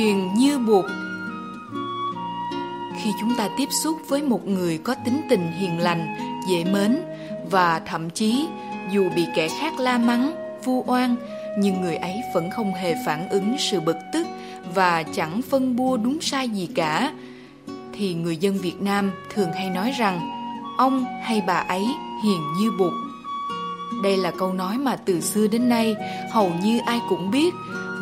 hiền như buộc. Khi chúng ta tiếp xúc với một người có tính tình hiền lành, dễ mến và thậm chí dù bị kẻ khác la mắng, vu oan, nhưng người ấy vẫn không hề phản ứng sự bực tức và chẳng phân bua đúng sai gì cả, thì người dân việt nam thường hay nói rằng, ông hay bà ấy hiền như bụt đây là câu nói mà từ xưa đến nay hầu như ai cũng biết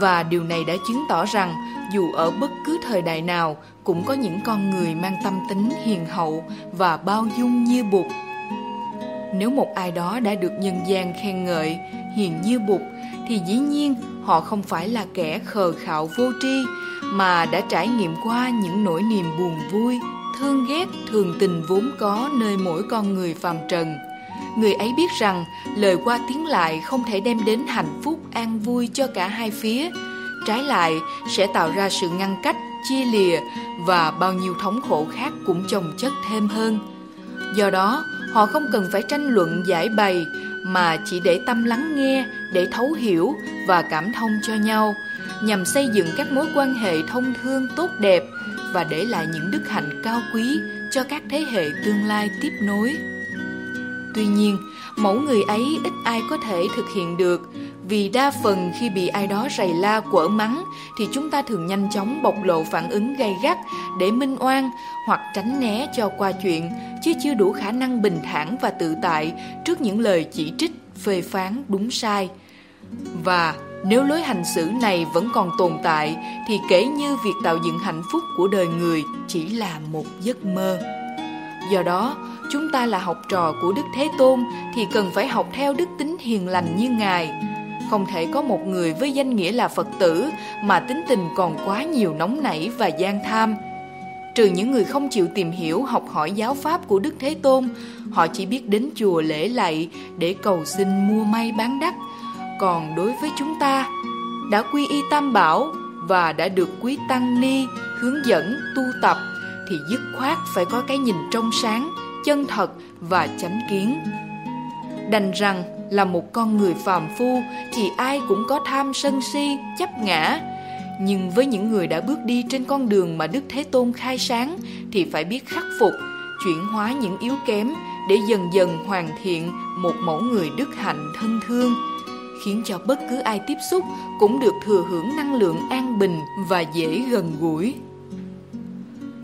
và điều này đã chứng tỏ rằng dù ở bất cứ thời đại nào cũng có những con người mang tâm tính hiền hậu và bao dung như bụt. Nếu một ai đó đã được nhân gian khen ngợi hiền như bụt thì dĩ nhiên họ không phải là kẻ khờ khạo vô tri mà đã trải nghiệm qua những nỗi niềm buồn vui, thương ghét, thường tình vốn có nơi mỗi con người phàm trần. Người ấy biết rằng lời qua tiếng lại không thể đem đến hạnh phúc an vui cho cả hai phía, trái lại sẽ tạo ra sự ngăn cách, chia lìa và bao nhiêu thống khổ khác cũng chồng chất thêm hơn. Do đó, họ không cần phải tranh luận giải bày mà chỉ để tâm lắng nghe, để thấu hiểu và cảm thông cho nhau nhằm xây dựng các mối quan hệ thông thương tốt đẹp và để lại những đức hạnh cao quý cho các thế hệ tương lai tiếp nối. Tuy nhiên, mẫu người ấy ít ai có thể thực hiện được vì đa phần khi bị ai đó rầy la quở mắng thì chúng ta thường nhanh chóng bộc lộ phản ứng gay gắt để minh oan hoặc tránh né cho qua chuyện chứ chưa đủ khả năng bình thản và tự tại trước những lời chỉ trích phê phán đúng sai. Và nếu lối hành xử này vẫn còn tồn tại thì kể như việc tạo dựng hạnh phúc của đời người chỉ là một giấc mơ. Do đó, chúng ta là học trò của Đức Thế Tôn thì cần phải học theo đức tính hiền lành như Ngài. Không thể có một người với danh nghĩa là Phật tử mà tính tình còn quá nhiều nóng nảy và gian tham. Trừ những người không chịu tìm hiểu học hỏi giáo pháp của Đức Thế Tôn, họ chỉ biết đến chùa lễ lạy để cầu xin mua may bán đắt, còn đối với chúng ta đã quy y tam bảo và đã được quý tăng ni hướng dẫn tu tập thì dứt khoát phải có cái nhìn trong sáng chân thật và chánh kiến đành rằng là một con người phàm phu thì ai cũng có tham sân si, chấp ngã nhưng với những người đã bước đi trên con đường mà đức thế tôn khai sáng thì phải biết khắc phục, chuyển hóa những yếu kém để dần dần hoàn thiện một mẫu người đức hạnh thân thương, khiến cho bất cứ ai tiếp xúc cũng được thừa hưởng năng lượng an bình và dễ gần gũi.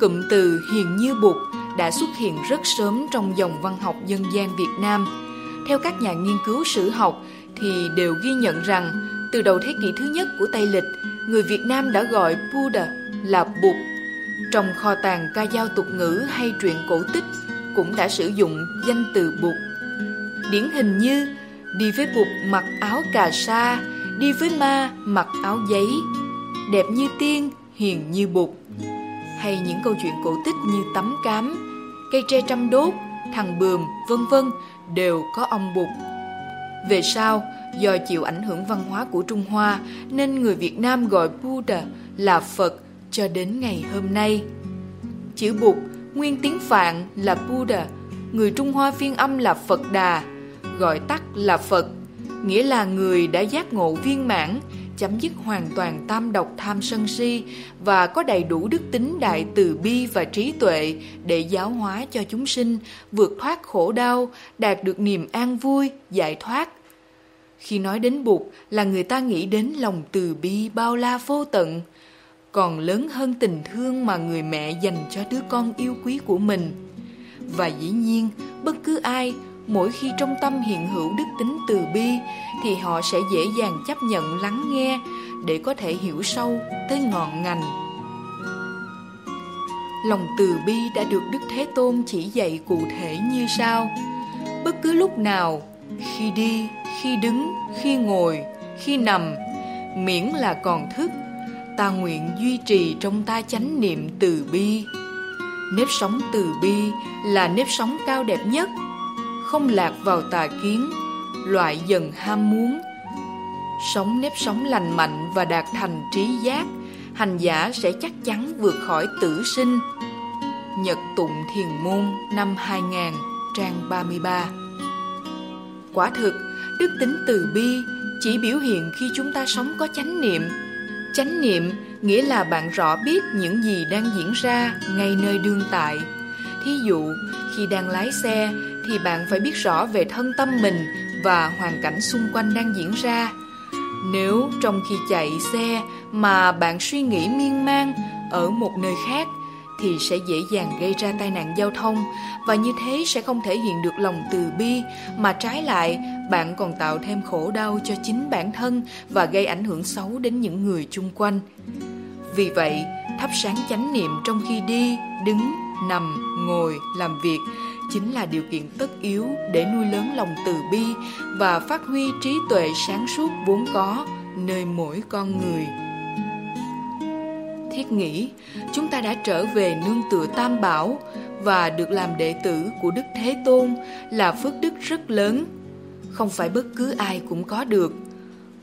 Cụm từ hiền như bụt đã xuất hiện rất sớm trong dòng văn học dân gian Việt Nam. Theo các nhà nghiên cứu sử học thì đều ghi nhận rằng từ đầu thế kỷ thứ nhất của Tây Lịch, người Việt Nam đã gọi Buddha là Bụt. Trong kho tàng ca dao tục ngữ hay truyện cổ tích cũng đã sử dụng danh từ Bụt. Điển hình như Đi với bụt mặc áo cà sa Đi với ma mặc áo giấy Đẹp như tiên, hiền như bụt Hay những câu chuyện cổ tích như tấm cám Cây tre trăm đốt, thằng bườm, vân vân Đều có ông bụt. Về sau, do chịu ảnh hưởng văn hóa của Trung Hoa Nên người Việt Nam gọi Buddha là Phật cho đến ngày hôm nay. Chữ bụt, nguyên tiếng Phạn là Buddha Người Trung Hoa phiên âm là Phật Đà gọi tắt là Phật, nghĩa là người đã giác ngộ viên mãn, chấm dứt hoàn toàn tam độc tham sân si và có đầy đủ đức tính đại từ bi và trí tuệ để giáo hóa cho chúng sinh vượt thoát khổ đau, đạt được niềm an vui, giải thoát. Khi nói đến Bụt là người ta nghĩ đến lòng từ bi bao la vô tận, còn lớn hơn tình thương mà người mẹ dành cho đứa con yêu quý của mình. Và dĩ nhiên, bất cứ ai mỗi khi trong tâm hiện hữu đức tính từ bi, thì họ sẽ dễ dàng chấp nhận, lắng nghe để có thể hiểu sâu tới ngọn ngành. Lòng từ bi đã được đức thế tôn chỉ dạy cụ thể như sau. Bất cứ lúc nào, khi đi, khi đứng, khi ngồi, khi nằm, miễn là còn thức, ta nguyện duy trì trong ta chánh niệm từ bi. Nếp sống từ bi là nếp sống cao đẹp nhất không lạc vào tà kiến, loại dần ham muốn. Sống nếp sống lành mạnh và đạt thành trí giác, hành giả sẽ chắc chắn vượt khỏi tử sinh. Nhật Tụng Thiền Môn năm 2000, trang 33 Quả thực, đức tính từ bi chỉ biểu hiện khi chúng ta sống có chánh niệm. Chánh niệm nghĩa là bạn rõ biết những gì đang diễn ra ngay nơi đương tại, Thí dụ, khi đang lái xe thì bạn phải biết rõ về thân tâm mình và hoàn cảnh xung quanh đang diễn ra. Nếu trong khi chạy xe mà bạn suy nghĩ miên man ở một nơi khác thì sẽ dễ dàng gây ra tai nạn giao thông và như thế sẽ không thể hiện được lòng từ bi mà trái lại bạn còn tạo thêm khổ đau cho chính bản thân và gây ảnh hưởng xấu đến những người chung quanh. Vì vậy, thắp sáng chánh niệm trong khi đi, đứng, nằm, ngồi, làm việc chính là điều kiện tất yếu để nuôi lớn lòng từ bi và phát huy trí tuệ sáng suốt vốn có nơi mỗi con người. Thiết nghĩ, chúng ta đã trở về nương tựa Tam Bảo và được làm đệ tử của Đức Thế Tôn là phước đức rất lớn. Không phải bất cứ ai cũng có được.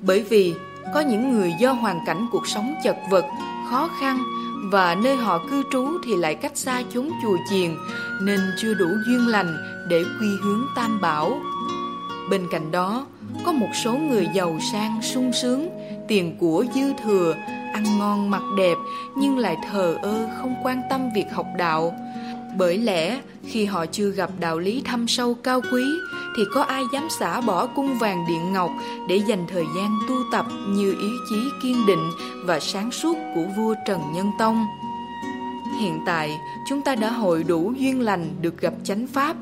Bởi vì có những người do hoàn cảnh cuộc sống chật vật, khó khăn và nơi họ cư trú thì lại cách xa chốn chùa chiền nên chưa đủ duyên lành để quy hướng Tam Bảo. Bên cạnh đó, có một số người giàu sang sung sướng, tiền của dư thừa, ăn ngon mặc đẹp nhưng lại thờ ơ không quan tâm việc học đạo. Bởi lẽ khi họ chưa gặp đạo lý thâm sâu cao quý thì có ai dám xả bỏ cung vàng điện ngọc để dành thời gian tu tập như ý chí kiên định và sáng suốt của vua Trần Nhân Tông. Hiện tại, chúng ta đã hội đủ duyên lành được gặp chánh pháp,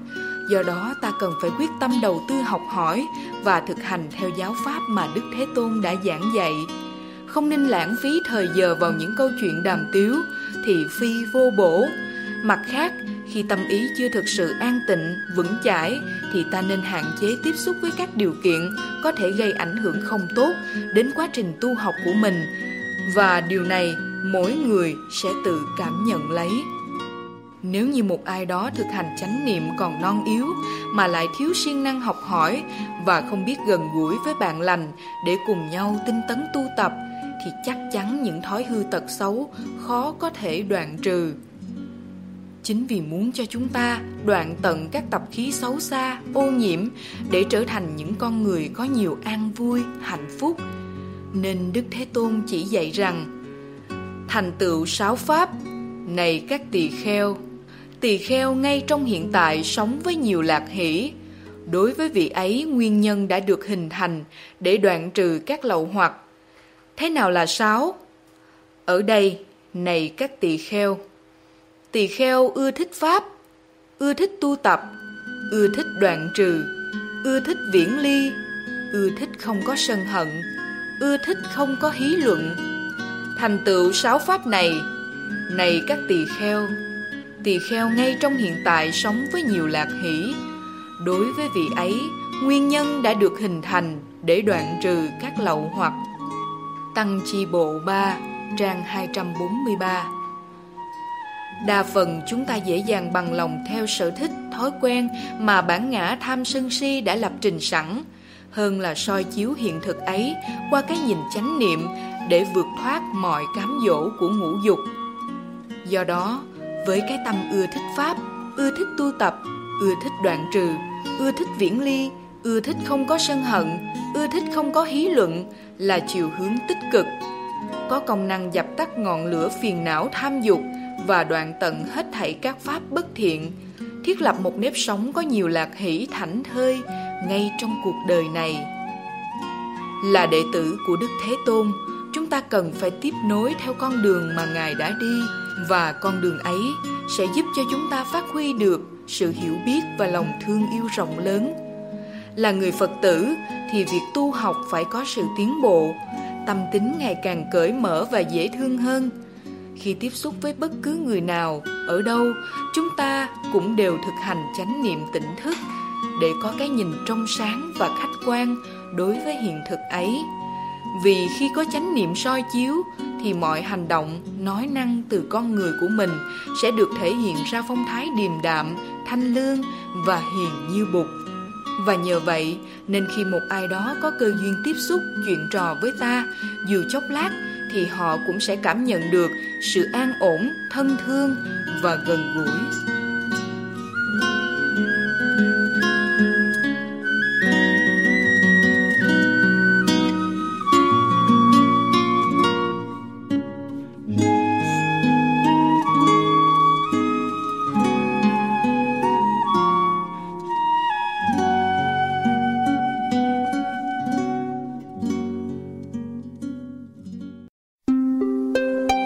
do đó ta cần phải quyết tâm đầu tư học hỏi và thực hành theo giáo pháp mà Đức Thế Tôn đã giảng dạy. Không nên lãng phí thời giờ vào những câu chuyện đàm tiếu, thị phi vô bổ. Mặt khác, khi tâm ý chưa thực sự an tịnh, vững chãi thì ta nên hạn chế tiếp xúc với các điều kiện có thể gây ảnh hưởng không tốt đến quá trình tu học của mình và điều này mỗi người sẽ tự cảm nhận lấy. Nếu như một ai đó thực hành chánh niệm còn non yếu mà lại thiếu siêng năng học hỏi và không biết gần gũi với bạn lành để cùng nhau tinh tấn tu tập thì chắc chắn những thói hư tật xấu khó có thể đoạn trừ. Chính vì muốn cho chúng ta đoạn tận các tập khí xấu xa, ô nhiễm để trở thành những con người có nhiều an vui, hạnh phúc, nên Đức Thế Tôn chỉ dạy rằng Thành tựu sáu pháp, này các tỳ kheo, tỳ kheo ngay trong hiện tại sống với nhiều lạc hỷ. Đối với vị ấy nguyên nhân đã được hình thành để đoạn trừ các lậu hoặc. Thế nào là sáu? Ở đây, này các tỳ kheo, tỳ kheo ưa thích pháp, ưa thích tu tập, ưa thích đoạn trừ, ưa thích viễn ly, ưa thích không có sân hận, ưa thích không có hí luận. Thành tựu sáu pháp này, này các tỳ kheo, tỳ kheo ngay trong hiện tại sống với nhiều lạc hỷ. Đối với vị ấy, nguyên nhân đã được hình thành để đoạn trừ các lậu hoặc. Tăng chi bộ 3, trang 243 Đa phần chúng ta dễ dàng bằng lòng theo sở thích, thói quen mà bản ngã tham sân si đã lập trình sẵn, hơn là soi chiếu hiện thực ấy qua cái nhìn chánh niệm để vượt thoát mọi cám dỗ của ngũ dục. Do đó, với cái tâm ưa thích pháp, ưa thích tu tập, ưa thích đoạn trừ, ưa thích viễn ly, ưa thích không có sân hận, ưa thích không có hí luận là chiều hướng tích cực. Có công năng dập tắt ngọn lửa phiền não tham dục và đoạn tận hết thảy các pháp bất thiện, thiết lập một nếp sống có nhiều lạc hỷ thảnh thơi ngay trong cuộc đời này. Là đệ tử của Đức Thế Tôn, chúng ta cần phải tiếp nối theo con đường mà Ngài đã đi và con đường ấy sẽ giúp cho chúng ta phát huy được sự hiểu biết và lòng thương yêu rộng lớn. Là người Phật tử thì việc tu học phải có sự tiến bộ, tâm tính ngày càng cởi mở và dễ thương hơn – khi tiếp xúc với bất cứ người nào, ở đâu, chúng ta cũng đều thực hành chánh niệm tỉnh thức để có cái nhìn trong sáng và khách quan đối với hiện thực ấy. Vì khi có chánh niệm soi chiếu thì mọi hành động, nói năng từ con người của mình sẽ được thể hiện ra phong thái điềm đạm, thanh lương và hiền như bụt. Và nhờ vậy, nên khi một ai đó có cơ duyên tiếp xúc chuyện trò với ta, dù chốc lát thì họ cũng sẽ cảm nhận được sự an ổn, thân thương và gần gũi.